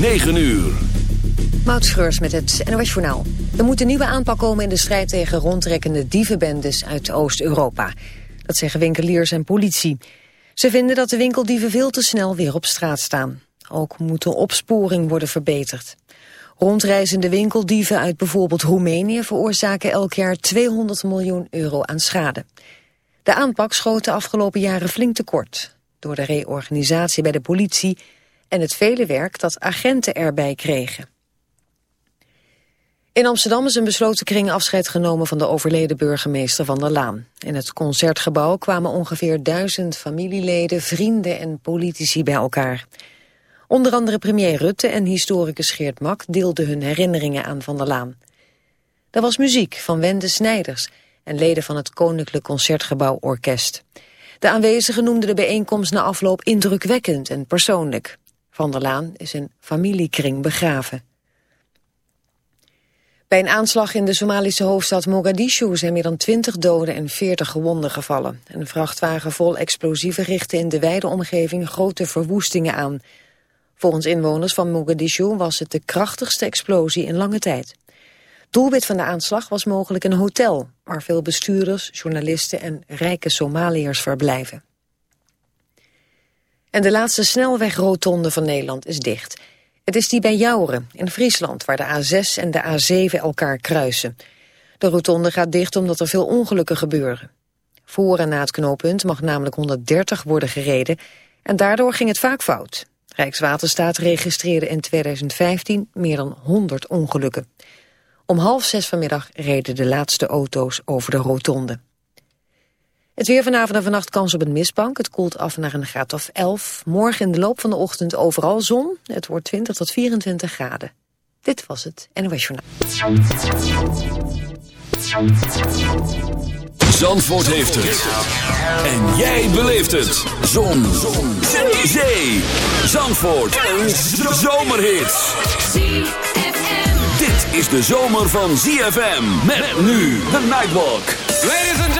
9 uur. Mautschreurs met het NOS Journaal. Er moet een nieuwe aanpak komen in de strijd tegen rondtrekkende dievenbendes uit Oost-Europa. Dat zeggen winkeliers en politie. Ze vinden dat de winkeldieven veel te snel weer op straat staan. Ook moet de opsporing worden verbeterd. Rondreizende winkeldieven uit bijvoorbeeld Roemenië veroorzaken elk jaar 200 miljoen euro aan schade. De aanpak schoot de afgelopen jaren flink tekort. Door de reorganisatie bij de politie en het vele werk dat agenten erbij kregen. In Amsterdam is een besloten kring afscheid genomen van de overleden burgemeester Van der Laan. In het concertgebouw kwamen ongeveer duizend familieleden, vrienden en politici bij elkaar. Onder andere premier Rutte en historicus Geert Mak deelden hun herinneringen aan Van der Laan. Er was muziek van Wende Snijders en leden van het Koninklijk Concertgebouw Orkest. De aanwezigen noemden de bijeenkomst na afloop indrukwekkend en persoonlijk. Van der Laan is in familiekring begraven. Bij een aanslag in de Somalische hoofdstad Mogadishu zijn meer dan 20 doden en 40 gewonden gevallen. Een vrachtwagen vol explosieven richtte in de wijde omgeving grote verwoestingen aan. Volgens inwoners van Mogadishu was het de krachtigste explosie in lange tijd. Doelwit van de aanslag was mogelijk een hotel... waar veel bestuurders, journalisten en rijke Somaliërs verblijven. En de laatste snelwegrotonde van Nederland is dicht. Het is die bij Jouren, in Friesland, waar de A6 en de A7 elkaar kruisen. De rotonde gaat dicht omdat er veel ongelukken gebeuren. Voor en na het knooppunt mag namelijk 130 worden gereden... en daardoor ging het vaak fout. Rijkswaterstaat registreerde in 2015 meer dan 100 ongelukken. Om half zes vanmiddag reden de laatste auto's over de rotonde. Het weer vanavond en vannacht kans op een mistbank. Het koelt af naar een graad of 11. Morgen in de loop van de ochtend overal zon. Het wordt 20 tot 24 graden. Dit was het NOS Journaal. Zandvoort heeft het. En jij beleeft het. Zon. zon. Zee. Zandvoort. Een zomerhit. Dit is de zomer van ZFM. Met nu de Nightwalk. Ladies and gentlemen.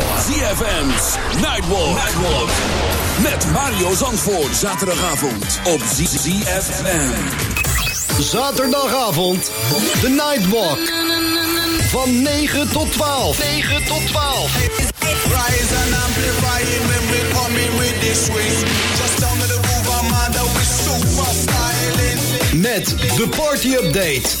ZFM's Nightwalk. Nightwalk. Met Mario Zandvoort. Zaterdagavond op ZFM. Zaterdagavond. De Nightwalk. Van 9 tot 12. 9 tot 12. Rise and amplify when we come in with this swing. Just down to the groove, Armada with super styling. Met de party update.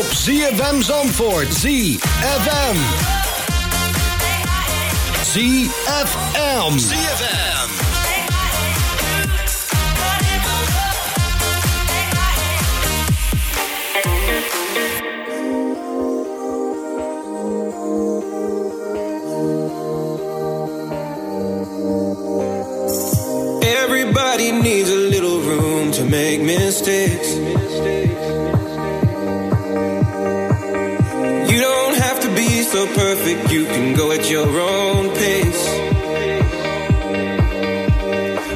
Op ZFM Zandvoort. ZFM. ZFM. ZFM. Everybody needs a little room to make mistakes. So perfect, you can go at your own pace.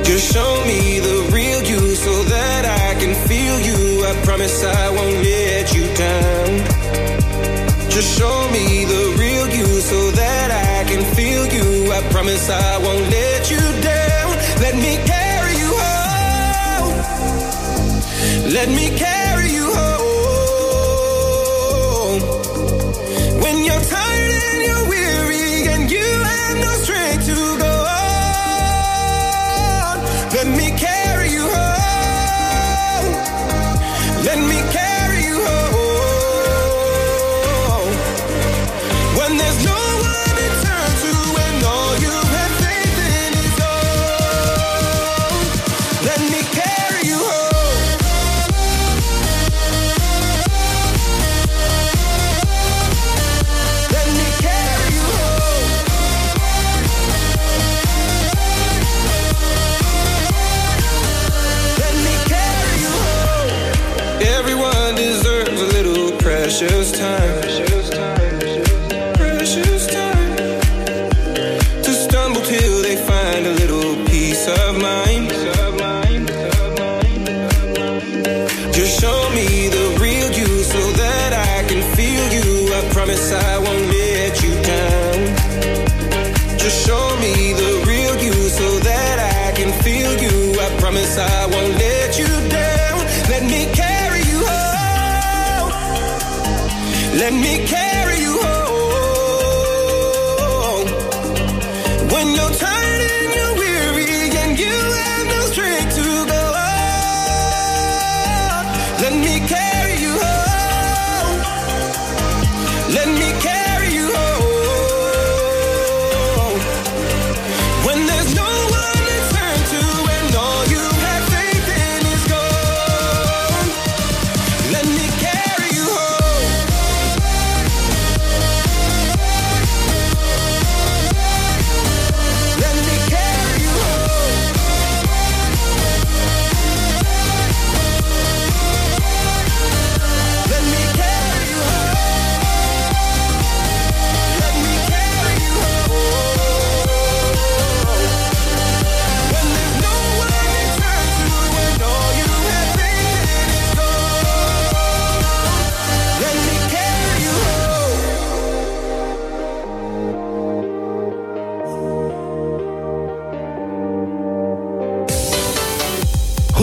Just show me the real you so that I can feel you. I promise I won't let you down. Just show me the real you so that I can feel you. I promise I won't let you down. Let me carry you home. Let me carry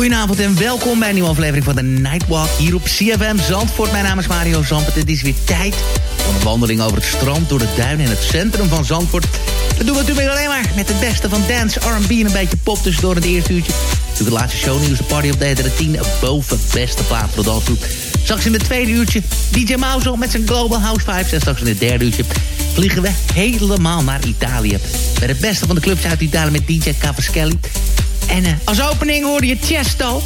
Goedenavond en welkom bij een nieuwe aflevering van de Nightwalk hier op CFM Zandvoort. Mijn naam is Mario Zandvoort. Het is weer tijd voor een wandeling over het strand, door de duinen en het centrum van Zandvoort. Dat doen we natuurlijk alleen maar met het beste van dance, R&B en een beetje pop tussendoor het eerste uurtje. Natuurlijk de laatste shownieuws, de party update de 10 boven beste plaat voor de dalsgroep. Straks in het tweede uurtje DJ Mauzo met zijn Global House Vibes. En straks in het derde uurtje vliegen we helemaal naar Italië. Met het beste van de clubs uit Italië met DJ Cavaschelli. En eh, als opening hoorde je Chesto.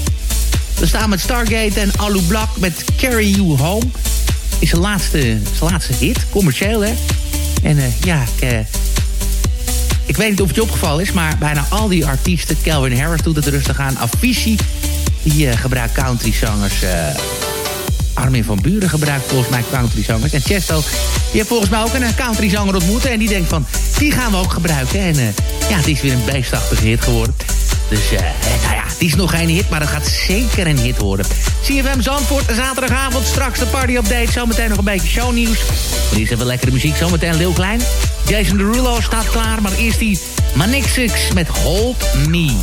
We staan met Stargate en Alu Black met Carry You Home. Is zijn laatste, zijn laatste hit, commercieel hè. En eh, ja, ik, eh, ik weet niet of het je opgevallen is... maar bijna al die artiesten, Calvin Harris doet het rustig aan... Avicii, die gebruikt countryzangers... Armin van Buren gebruikt volgens mij countryzangers. En Chesto, die heeft volgens mij ook een countryzanger ontmoet. En die denkt van, die gaan we ook gebruiken. En ja, het is weer een beestachtige hit geworden. Dus eh, nou ja, het is nog geen hit, maar het gaat zeker een hit worden. CFM Zandvoort, zaterdagavond, straks de party-update. Zometeen nog een beetje shownieuws. Maar eerst even lekkere muziek, zometeen Lil Klein. Jason Derulo staat klaar, maar eerst die Manixix met Hold Me.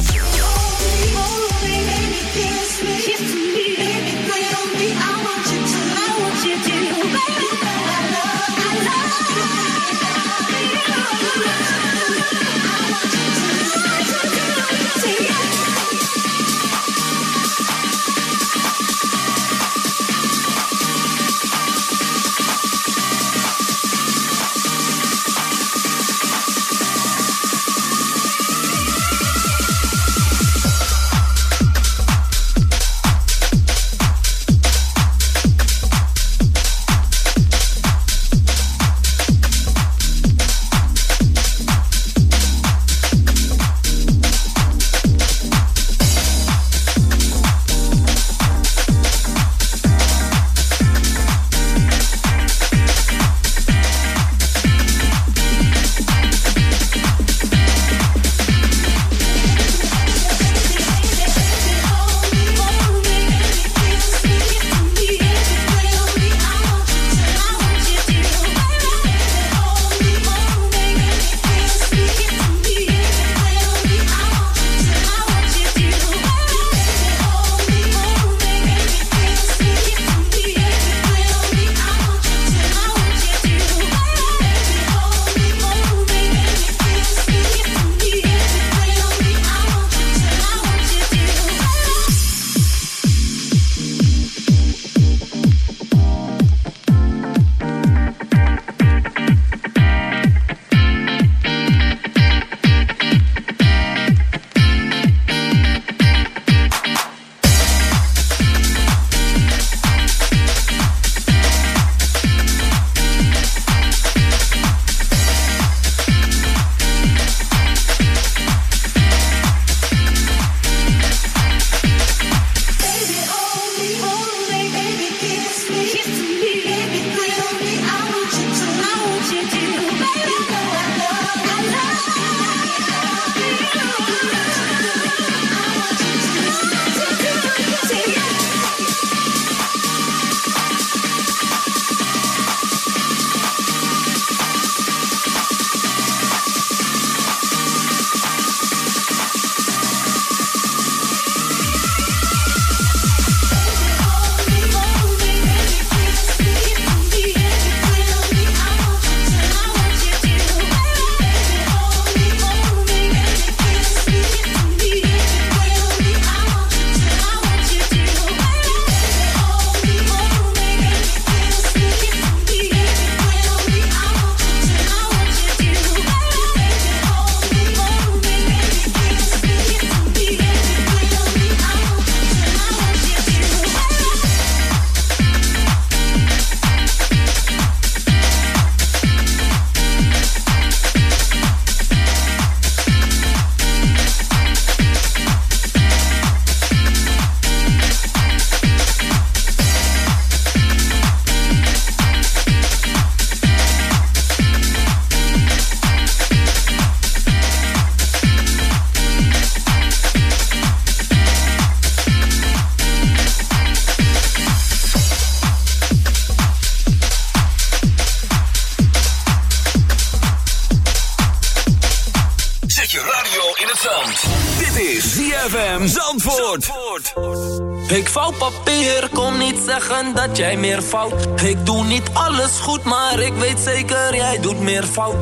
Ik weet zeker jij doet meer fout.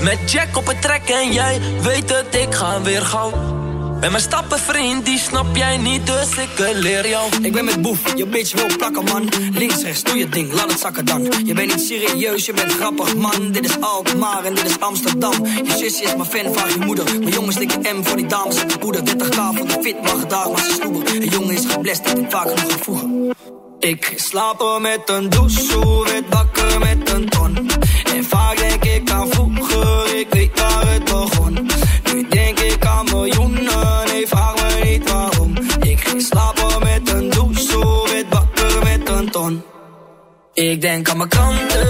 Met Jack op het trek en jij weet het, ik ga weer gauw. Ben mijn stappen vriend, die snap jij niet, dus ik leer jou. Ik ben met boef, je bitch wil plakken man. Links, rechts, doe je ding, laat het zakken dan. Je bent niet serieus, je bent grappig man. Dit is Alkmaar en dit is Amsterdam. Je zusje is mijn fan, vraag je moeder. Mijn jongens dikke M voor die dames en de poeder. 30k voor de fit, mag gedaag, maar ze sloeber. Een jongen is geblest, dat ik vaak genoeg gevoegen. Ik slapen met een douche, wit bakken met. En vaak denk ik aan vroeger, ik weet waar het begon. Nu denk ik aan miljoenen, nee vraag me niet waarom. Ik ging slapen met een douche, wit bakken met een ton. Ik denk aan mijn kranten,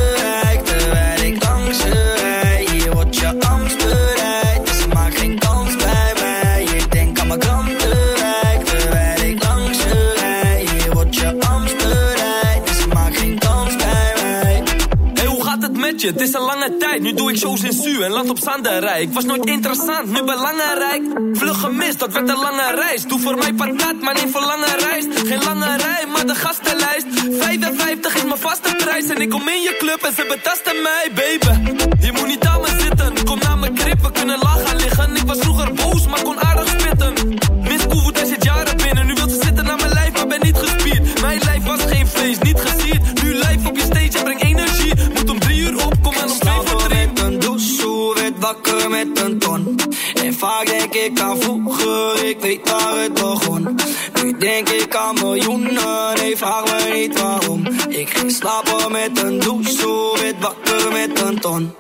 Het is een lange tijd, nu doe ik shows in Su en land op Zanderij. Was nooit interessant, nu belangrijk. Vlug gemist, dat werd een lange reis. Doe voor mij patat, maar niet voor lange reis. Geen lange rij, maar de gastenlijst. 55 is mijn vaste prijs en ik kom in je club en ze betasten mij, baby. Je moet niet aan me zitten, kom naar mijn krip, we kunnen gaan liggen. Ik was vroeger boos, maar kon aardig spitten. Miss Koevoet, hij zit jaren binnen. Nu wil ze zitten naar mijn lijf, maar ben niet gespierd. Mijn lijf was geen vlees, wakker met een ton. En vaak denk ik aan vroeger, ik weet waar het begon. Nu denk ik aan miljoenen, nee vraag me niet waarom. Ik ging slapen met een douche, werd wakker met een ton.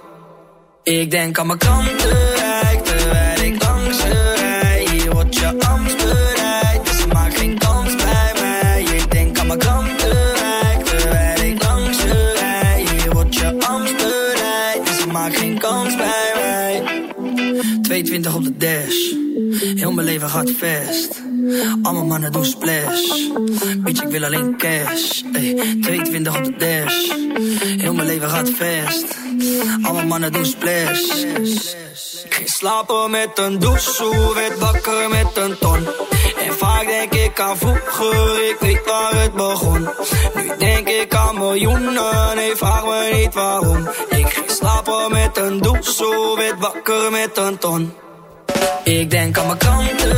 Ik denk aan mijn kranten, rijk terwijl ik langs je rij. Hier wordt je 22 op de dash, heel mijn leven gaat vast. Allemaal mannen doen splash, bitch ik wil alleen cash. Ey, 22 op de dash, heel mijn leven gaat vast. Allemaal mannen doen splash. Ik ging slapen met een douche, werd wakker met een ton. En vaak denk ik aan vroeger, ik weet waar het begon. Nu denk ik aan miljoenen, nee vraag me niet waarom. Ik ging slapen met een douche, werd wakker met een ton. Ik denk aan mijn kranten,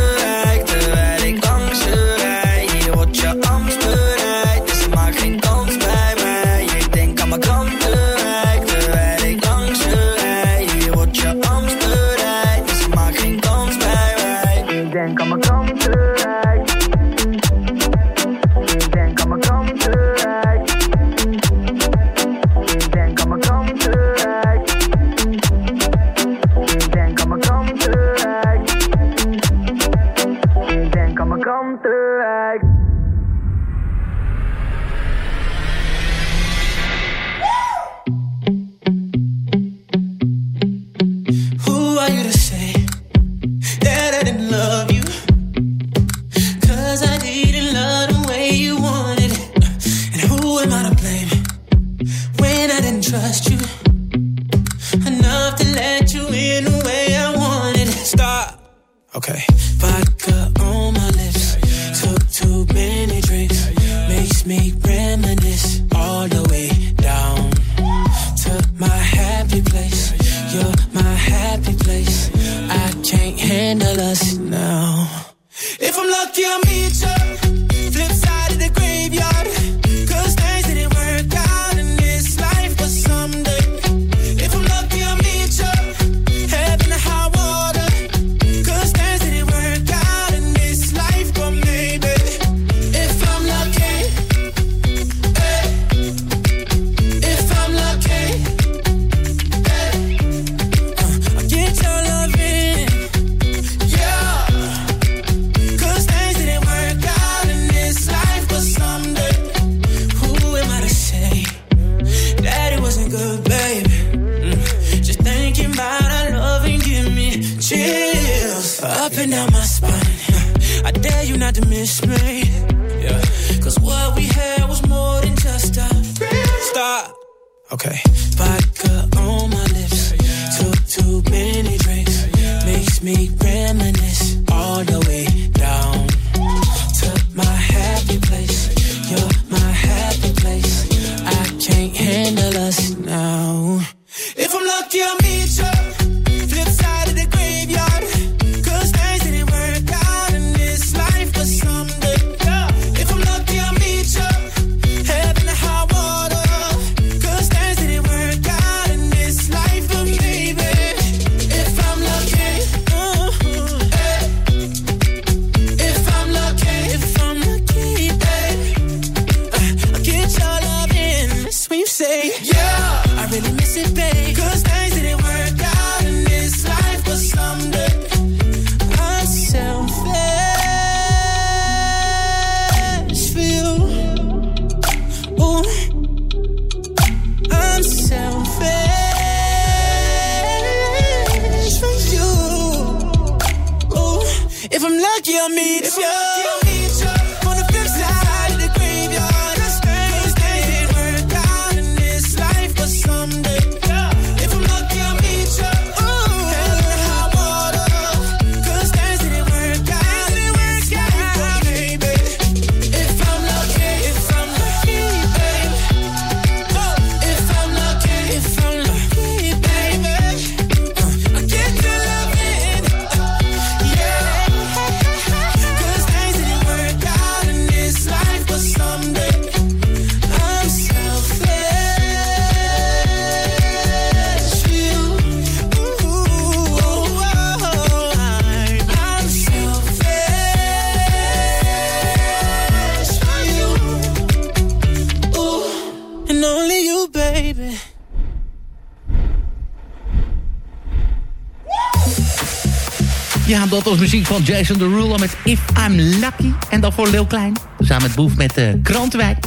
dat was muziek van Jason Derulo met If I'm Lucky. En dan voor Lil Klein. Samen met Boef met uh, Krantenwijk.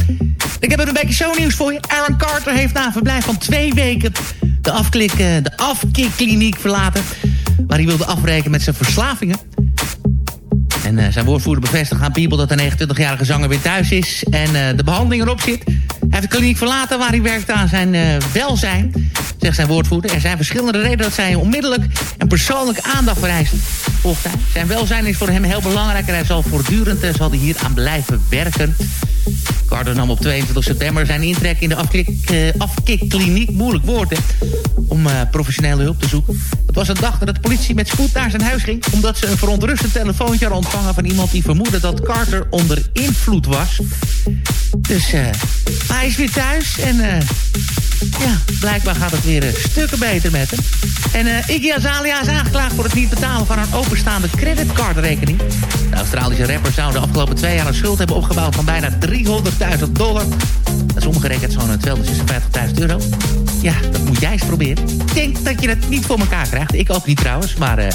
Ik heb er een beetje shownieuws voor je. Aaron Carter heeft na verblijf van twee weken... de, afklik, eh, de afkikkliniek verlaten... waar hij wilde afrekenen met zijn verslavingen. En uh, zijn woordvoerder bevestigt aan People dat de 29-jarige zanger weer thuis is... en de behandeling erop zit. Hij heeft de kliniek verlaten waar hij werkt aan zijn welzijn... zegt zijn woordvoerder. Er zijn verschillende redenen dat zij onmiddellijk en persoonlijk aandacht vereisen. Zijn welzijn is voor hem heel belangrijk... en hij zal voortdurend zal hij hier aan blijven werken. Carter nam op 22 september zijn intrek in de afkik, afkikkliniek... moeilijk woord, hè, om professionele hulp te zoeken. Het was een dag dat de politie met spoed naar zijn huis ging... omdat ze een verontrustend telefoontje had ontvangen van iemand die vermoedde dat Carter onder invloed was. Dus uh, hij is weer thuis en uh, ja, blijkbaar gaat het weer uh, stukken beter met hem. En uh, Iggy Azalea is aangeklaagd voor het niet betalen van een openstaande creditcardrekening. De Australische rapper zou de afgelopen twee jaar een schuld hebben opgebouwd van bijna 300.000 dollar. Dat is omgerekend zo'n 256.000 euro. Ja, dat moet jij eens proberen. Ik denk dat je het niet voor elkaar krijgt. Ik ook niet trouwens, maar... Eh,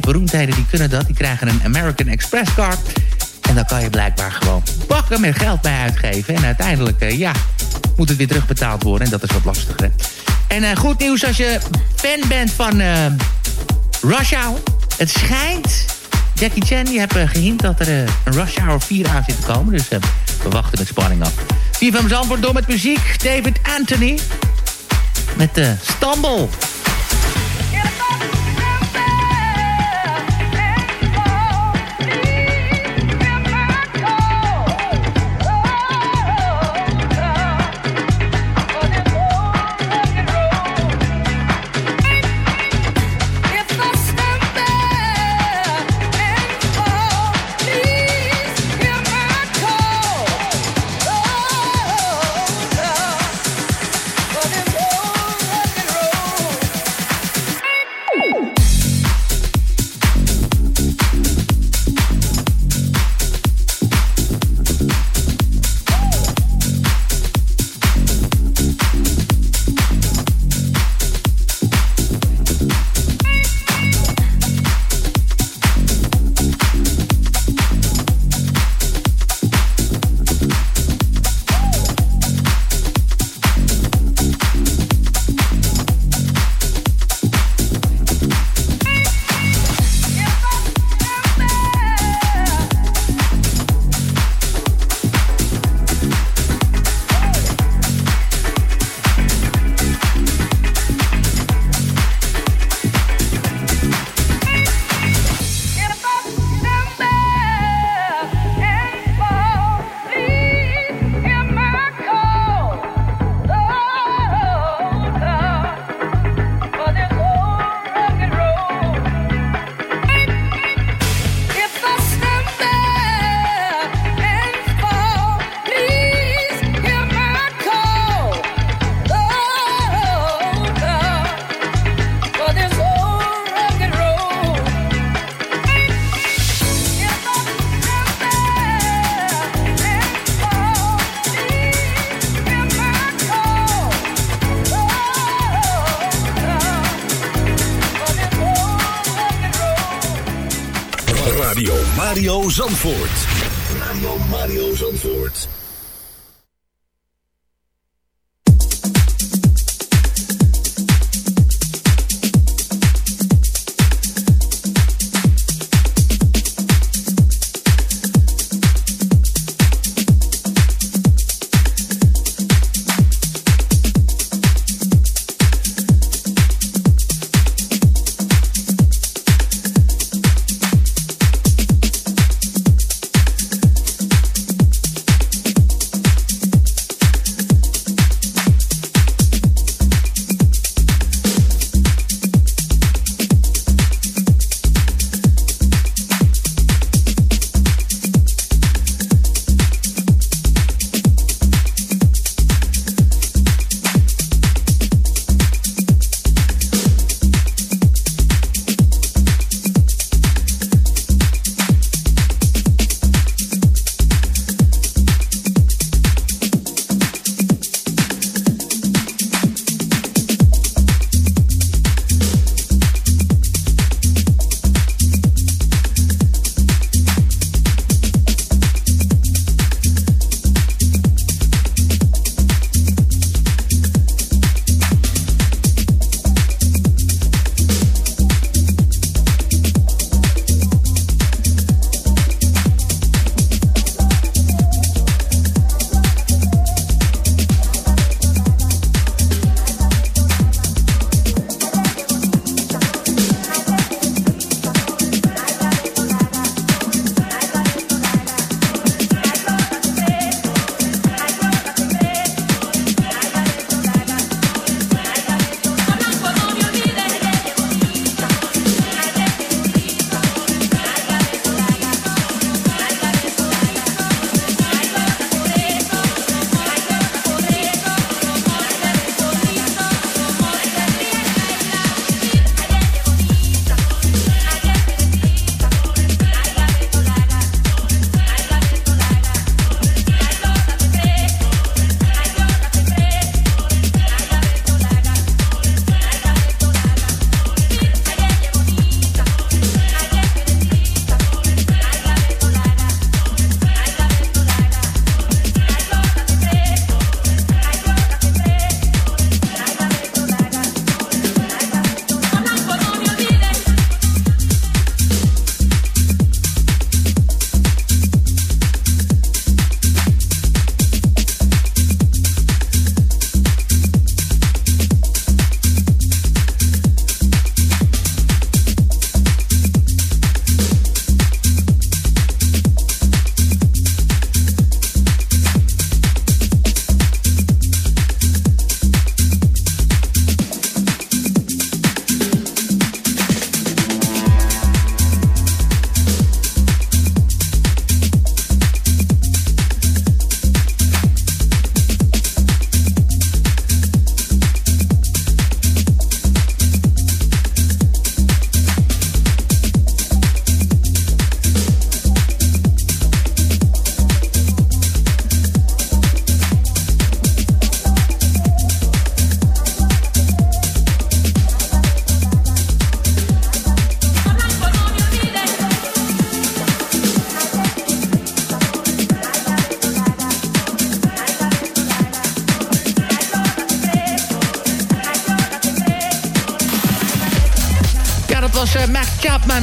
beroemdheden die kunnen dat. Die krijgen een American Express card. En dan kan je blijkbaar gewoon bakken met geld bij uitgeven. En uiteindelijk, ja, moet het weer terugbetaald worden. En dat is wat lastiger. En uh, goed nieuws als je fan bent van uh, Rush Hour. Het schijnt... Jackie Chan, die heeft gehint dat er een Rush Hour 4 aan zit te komen. Dus we wachten met spanning af. Vier van Zandvoort door met muziek. David Anthony. Met de Stumble. Zandvoort.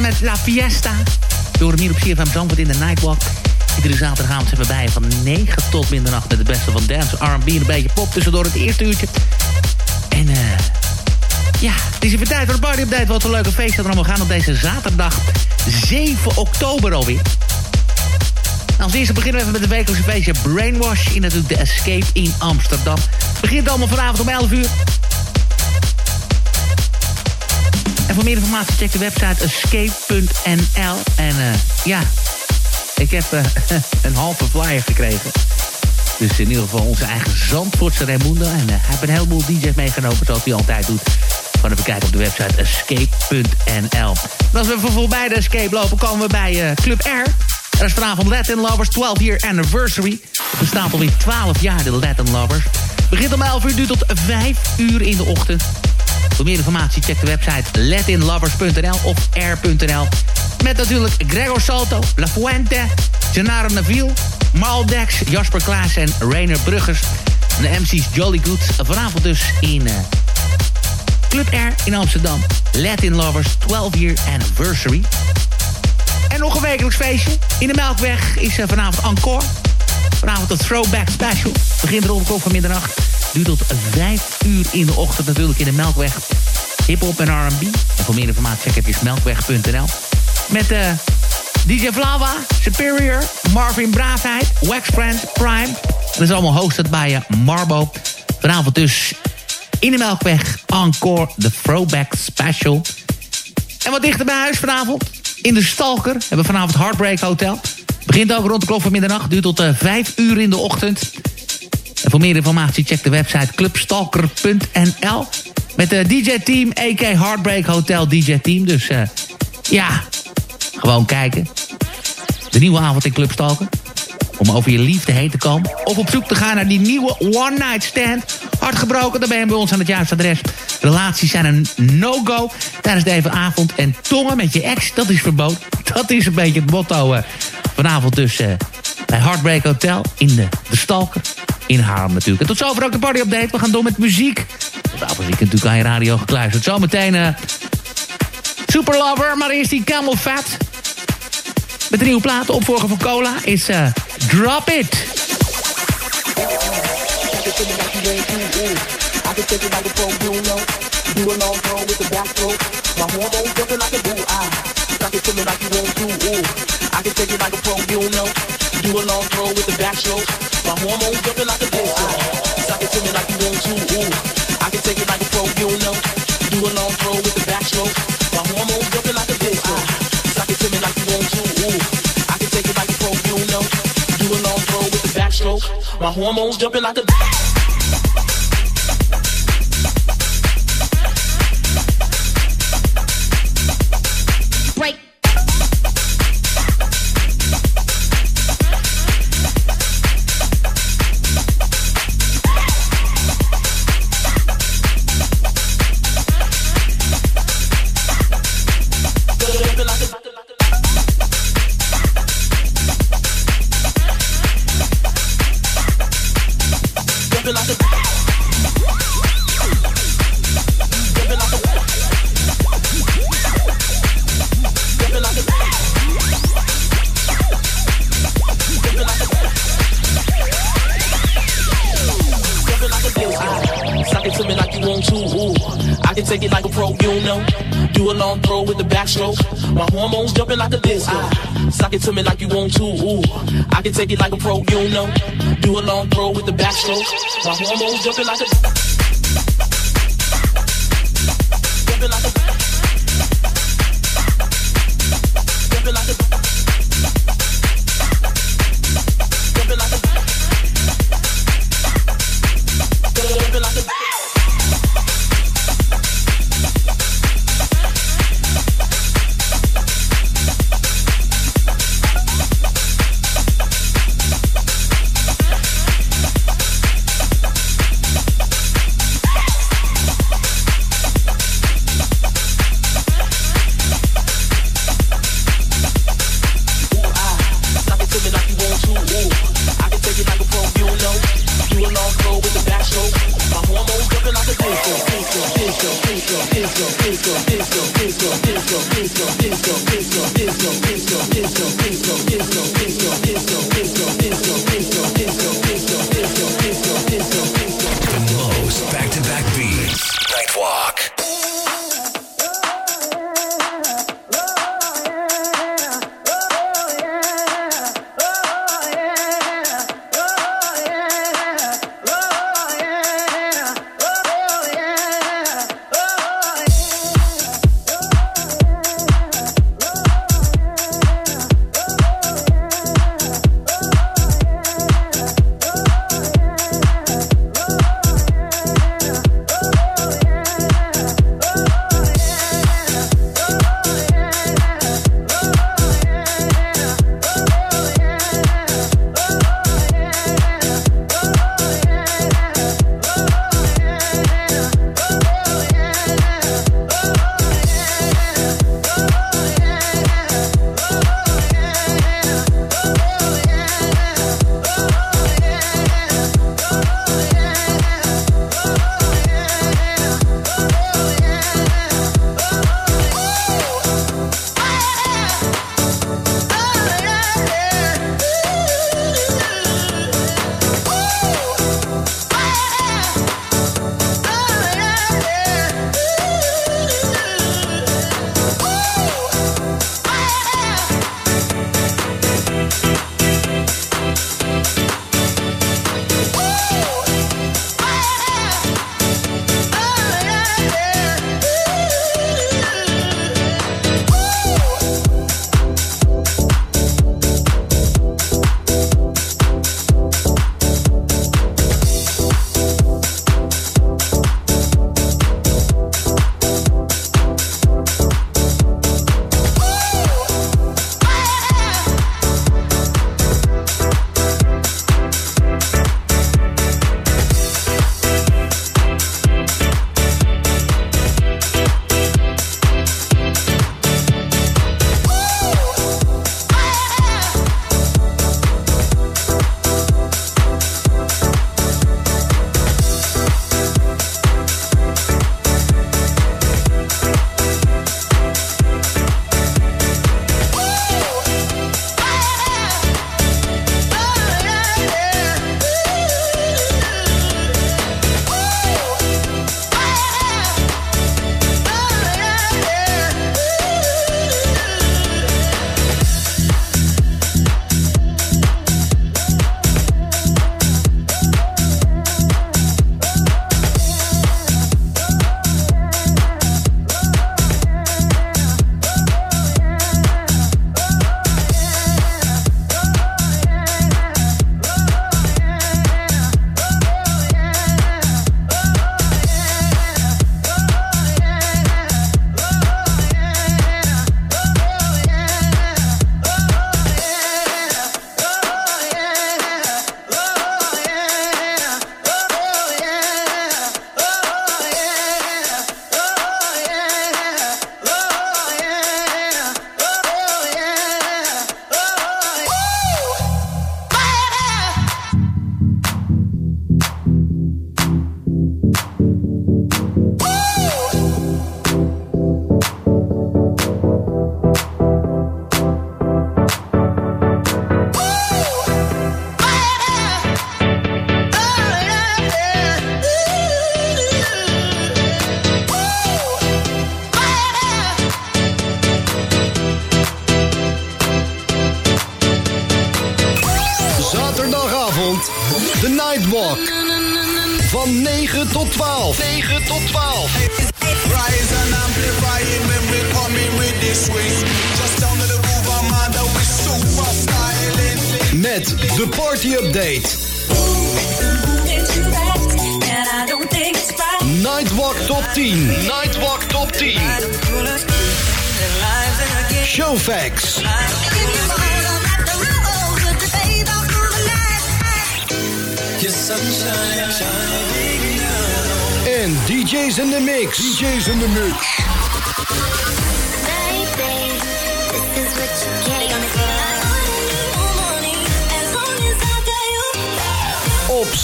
Met La Fiesta. Door hem hier op CFM Zandvoort in de Nightwalk. Iedere zaterdagavond zijn we bij van 9 tot middernacht... met het beste van dance, R&B en een beetje pop tussendoor het eerste uurtje. En eh... ja, het is even tijd voor de party update. Wat een leuke feest dat er allemaal gaan op deze zaterdag 7 oktober alweer. Nou, als eerste beginnen we even met de wekelijkse feestje Brainwash... in natuurlijk de Escape in Amsterdam. Het begint allemaal vanavond om 11 uur. Voor meer informatie check de website escape.nl. En uh, ja, ik heb uh, een halve flyer gekregen. Dus in ieder geval onze eigen Zandvoortse Raimundo. En uh, hij heeft een heleboel DJ's meegenomen, zoals hij altijd doet. Gewoon even kijken op de website escape.nl. En als we voorbij de Escape lopen, komen we bij Club R. Er is vanavond Latin Lovers 12 year anniversary. Het bestaat alweer 12 jaar, de Latin Lovers. Begint om 11 uur, duurt tot 5 uur in de ochtend. Voor meer informatie check de website latinlovers.nl of air.nl. Met natuurlijk Gregor Salto, La Fuente, Gennaro Neville, Maldex, Jasper Klaas en Rainer Bruggers. De MC's Jolly Good. Vanavond dus in uh, Club Air in Amsterdam. Latin Lovers 12 year anniversary. En nog een wekelijks feestje. In de Melkweg is uh, vanavond encore. Vanavond een throwback special. Begint rond de klok van middernacht. Duurt tot 5 uur in de ochtend natuurlijk in de Melkweg. Hip-hop en R&B. En voor meer informatie check even melkweg.nl. Met uh, DJ Flava, Superior, Marvin Braafheid, Wax Friend, Prime. Dat is allemaal hosted bij uh, Marbo. Vanavond dus in de Melkweg. Encore, de Throwback Special. En wat dichter bij huis vanavond. In de Stalker hebben we vanavond Heartbreak Hotel. Begint ook rond de klok van middernacht. Duurt tot uh, 5 uur in de ochtend. En voor meer informatie check de website clubstalker.nl. Met de DJ-team, AK Heartbreak Hotel DJ-team. Dus uh, ja, gewoon kijken. De nieuwe avond in Club Stalker. Om over je liefde heen te komen. Of op zoek te gaan naar die nieuwe One Night Stand. Hardgebroken, dan ben je bij ons aan het juiste adres. Relaties zijn een no-go tijdens deze avond. En tongen met je ex, dat is verboden. Dat is een beetje het motto uh, vanavond dus uh, bij Heartbreak Hotel in de, de Stalker. In Haarlem natuurlijk. En tot zover ook de party update. We gaan door met muziek. Zie ik natuurlijk aan je radio gekluisterd. Zometeen uh, Super Lover, maar eerst die Camel Fat. Met de nieuwe plaat, opvolger van Cola, is uh, Drop It. Throw with the. My like a My hormones jumping like a backstroke. My hormones jumping like a.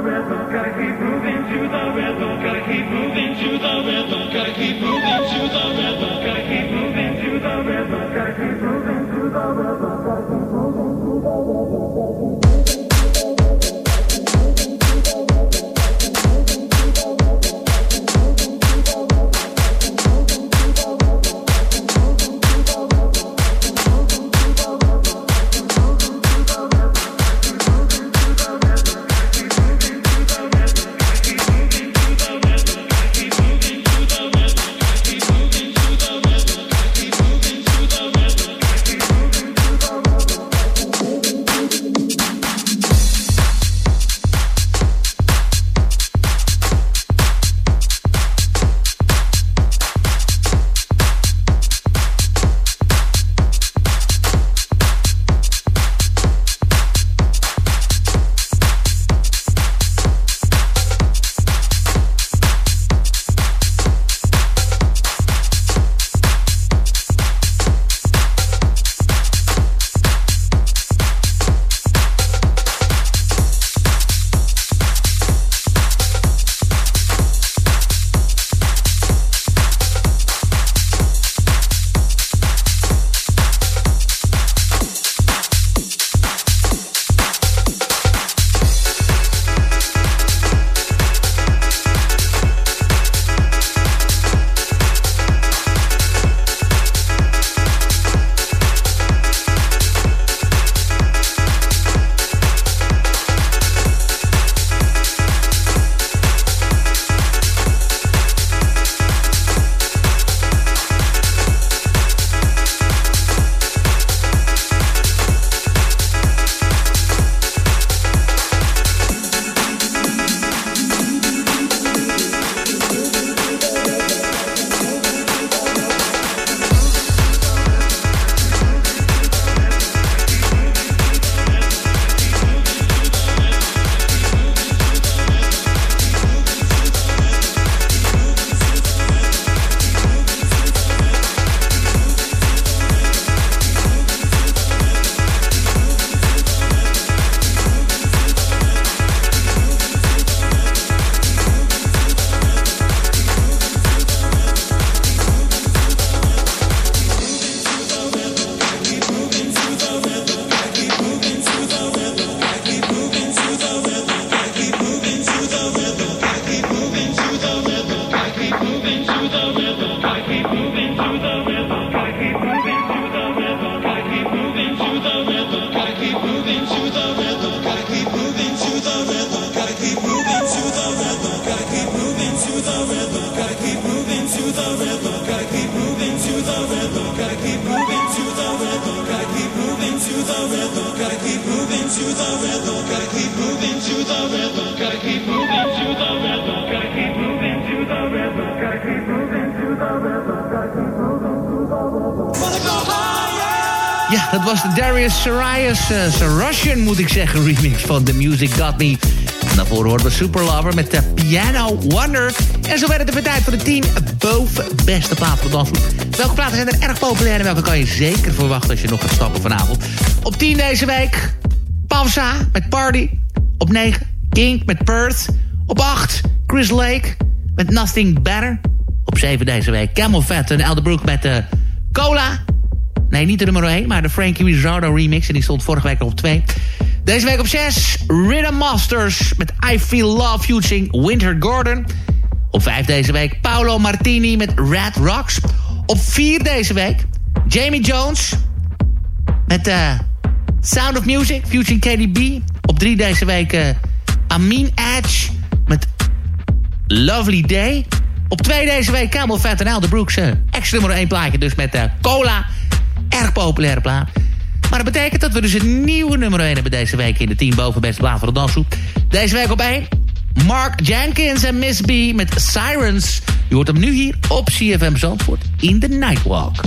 rhythm, gotta keep moving to the rhythm, gotta keep moving to the rhythm, gotta keep moving to the rhythm, gotta keep moving to the rhythm, gotta keep moving to the rhythm, gotta keep moving to the rhythm. Uh, Russian, moet ik zeggen, remix van The Music Got Me. En daarvoor hoorden we Super Lover met de Piano Wonder. En zo werd het de tijd voor de 10 boven beste plaat van. Welke platen zijn er erg populair en welke kan je zeker verwachten als je nog gaat stappen vanavond? Op 10 deze week, Pavsa met Party. Op 9, King met Perth. Op 8, Chris Lake met Nothing Better. Op 7 deze week, Camel Fat en Elderbrook met de Cola. Nee, niet de nummer 1, maar de Frankie Rizzardo remix. En die stond vorige week op 2. Deze week op 6, Rhythm Masters met I Feel Love featuring Winter Gordon. Op 5 deze week, Paolo Martini met Red Rocks. Op 4 deze week, Jamie Jones met uh, Sound of Music featuring KDB. Op 3 deze week, uh, Amin Edge met Lovely Day. Op 2 deze week, Camel Fat en Elder Brooks. Uh, extra nummer 1 plaatje dus met Cola erg populaire plaat. Maar dat betekent dat we dus een nieuwe nummer 1 hebben deze week in de 10 boven beste plaat van de. Deze week op 1, Mark Jenkins en Miss B met Sirens. Je hoort hem nu hier op CFM Zandvoort in de Nightwalk.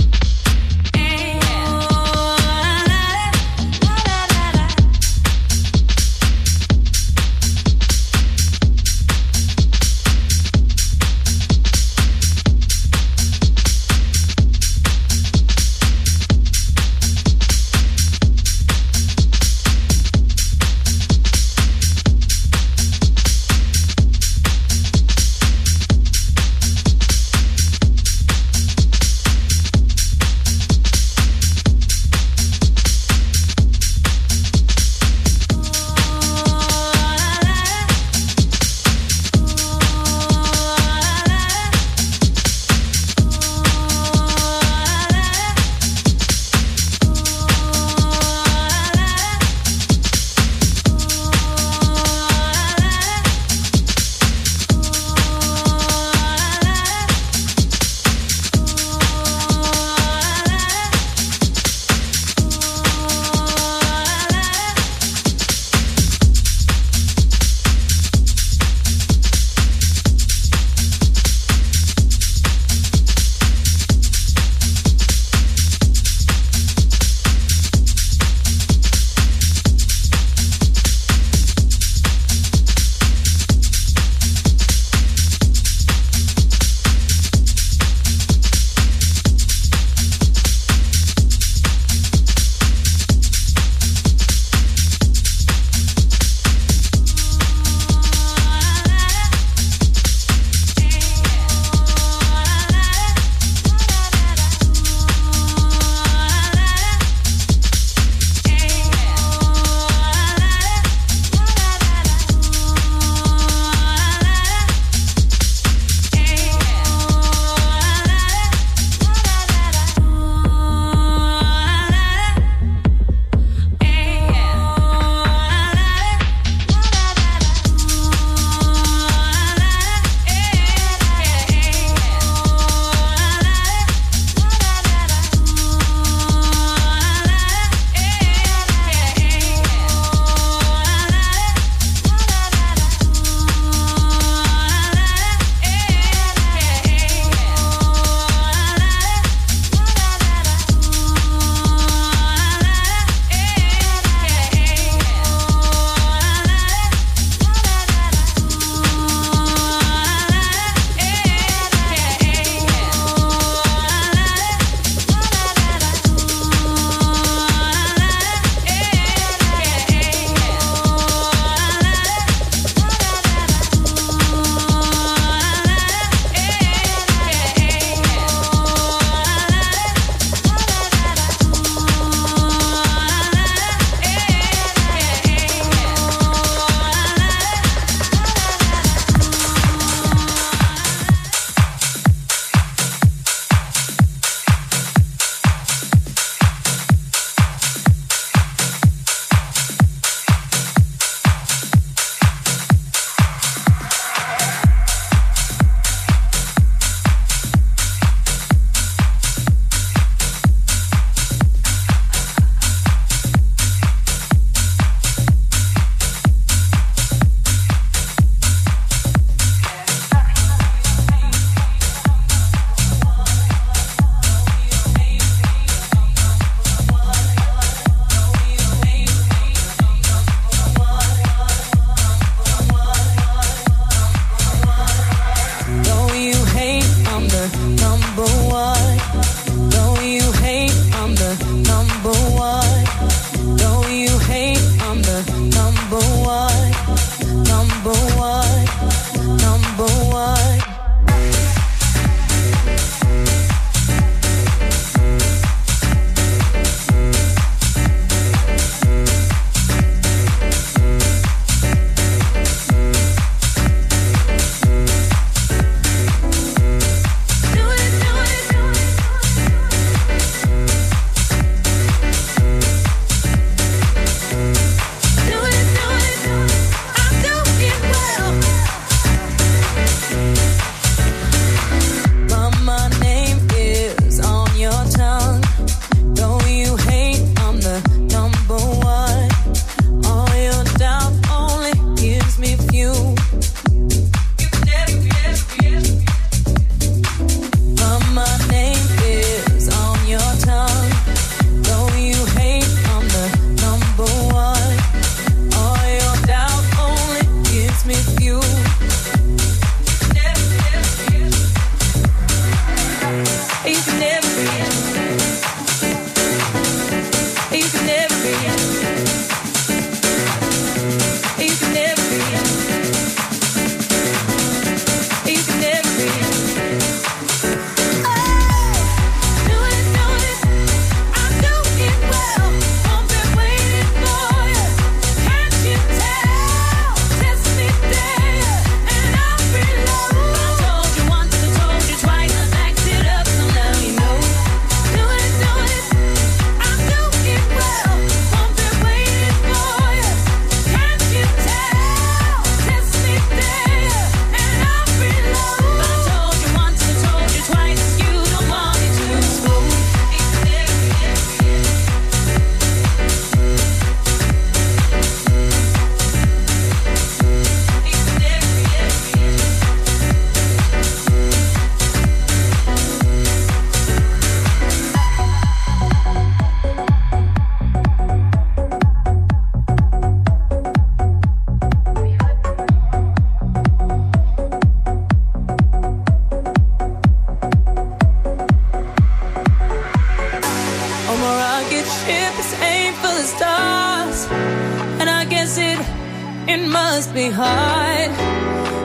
Must be hard.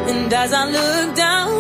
And as I look down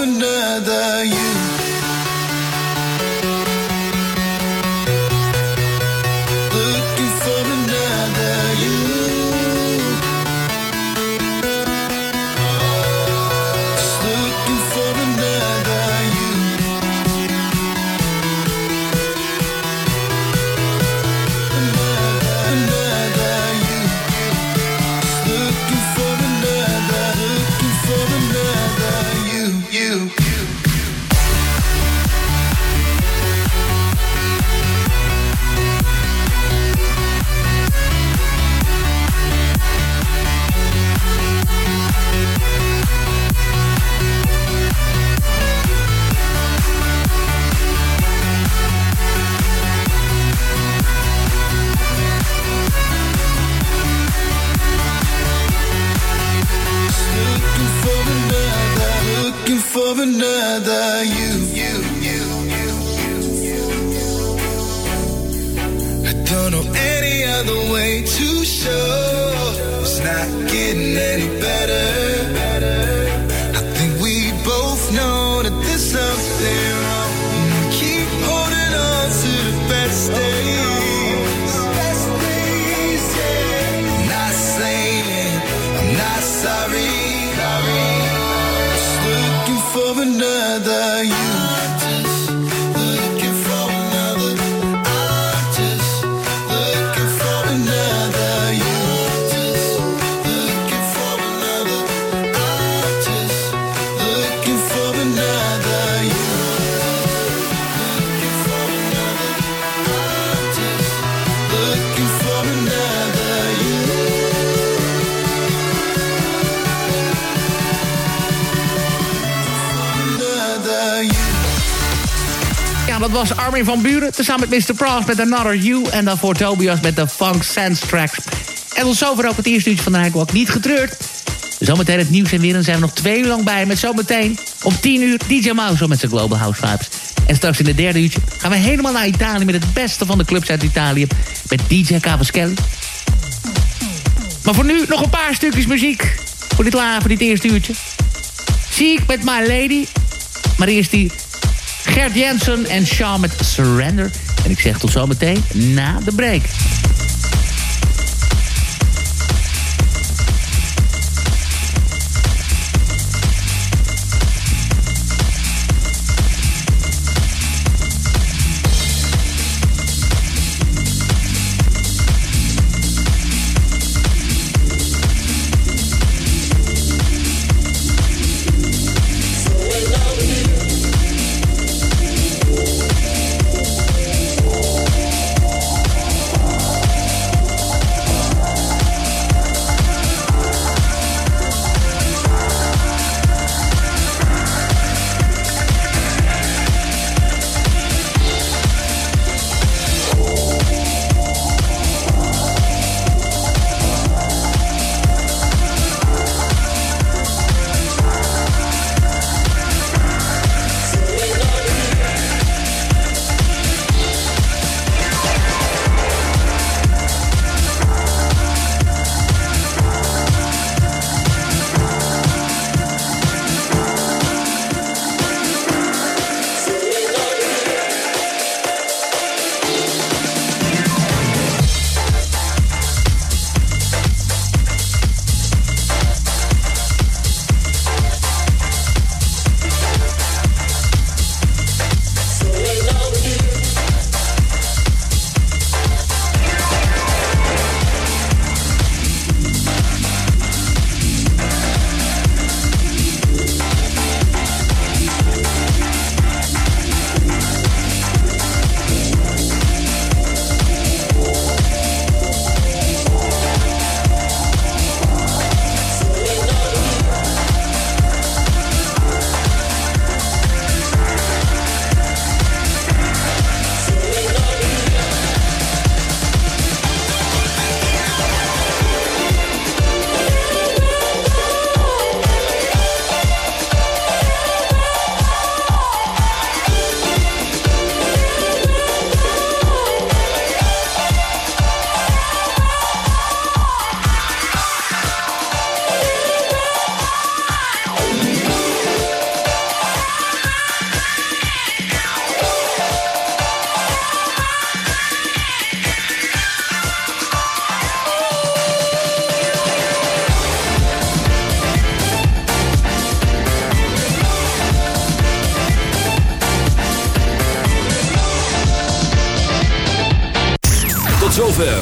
looking for another you. Was Armin van Buren. Tezamen met Mr. Pross met Another You. En dan voor Tobias met de Funk Sense Tracks. En tot zover ook het eerste uurtje van de Nightwalk. Niet getreurd. Zometeen het nieuws en weer. En zijn we nog twee uur lang bij. Met zometeen om 10 uur DJ Mouse met zijn Global House Vibes. En straks in de derde uurtje gaan we helemaal naar Italië... met het beste van de clubs uit Italië. Met DJ Cavaschelli. Maar voor nu nog een paar stukjes muziek. Voor dit, la, dit eerste uurtje. Ziek met My Lady. Maar eerst die Gert Jensen en Sean met Surrender. En ik zeg tot zometeen na de break.